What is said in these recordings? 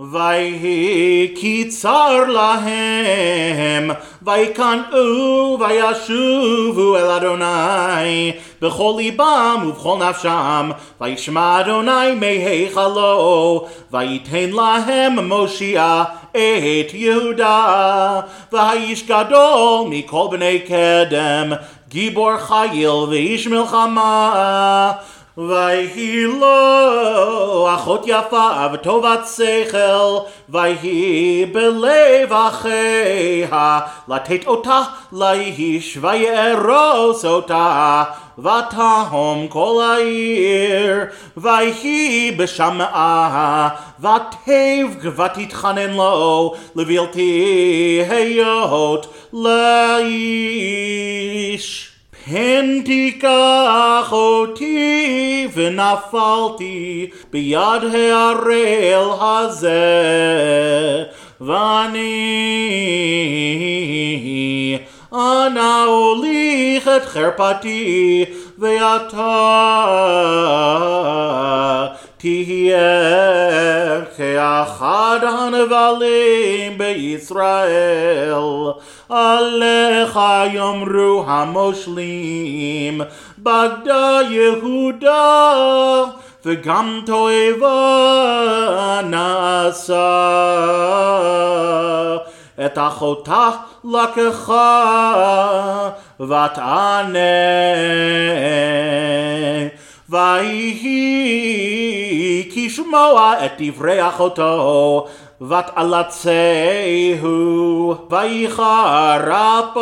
ויהי כי צר להם, ויקנאו וישובו אל אדוני, בכל ליבם ובכל נפשם, וישמע אדוני מהיכלו, ויתן להם מושיע את יהודה, והאיש גדול מכל בני קדם, גיבור חיל ואיש מלחמה. ויהי לו אחות יפה וטובת שכל, ויהי בלב אחיה, לתת אותה לאיש ויארוס אותה, ותהום כל העיר, ויהי בשמעה, ותב ותתחנן לו, לבלתי היות לאיש. פן תיקח אותי ונפלתי ביד הערל הזה ואני אנא הוליך את חרפתי ואתה תהיה כאחד הנבלים בישראל עליך יאמרו המושלים בגדה יהודה וגם תועבה נעשה את אחותה לקחה ותענה ויהי כי שמוע את דברי אחותו ותעלצהו ויחרפו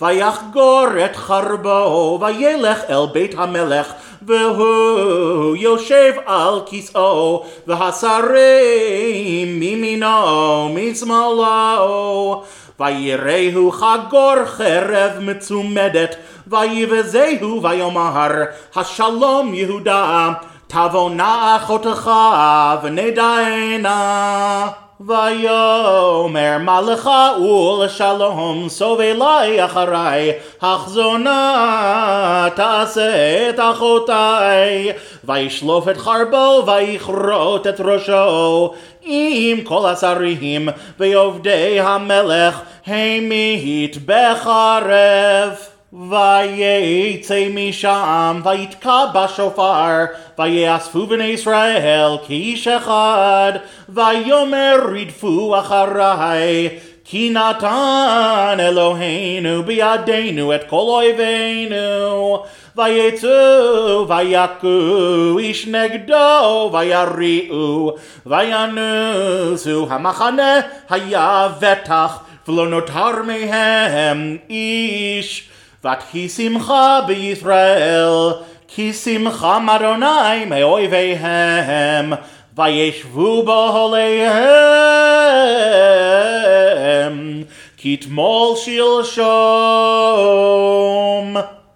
ויחגור את חרבו וילך אל בית המלך והוא יושב על כיסאו והשרים מימינו משמאלו. ויראהו חגור חרב מצומדת ויבזהו ויאמר השלום יהודה תבוא נא אחותך ונדענה ויאמר מה לך ולשלום סוב אלי אחרי החזור נא תעשה את אחותי וישלוף את חרבו ויכרות את ראשו עם כל השרים ועובדי המלך המית בחרב ויצא משם ויתקע בשופר ויאספו בני ישראל כאיש אחד ויאמר רדפו אחריי כי נתן אלוהינו בידינו את כל אויבינו. ויצאו ויכו איש נגדו ויריעו וינוסו המחנה היה בטח ולא נותר מהם איש Vat kisimcha b'Yisrael, kisimcha madonai me'oiveihem, vayeshvu b'holeihem, kitmol shilshon.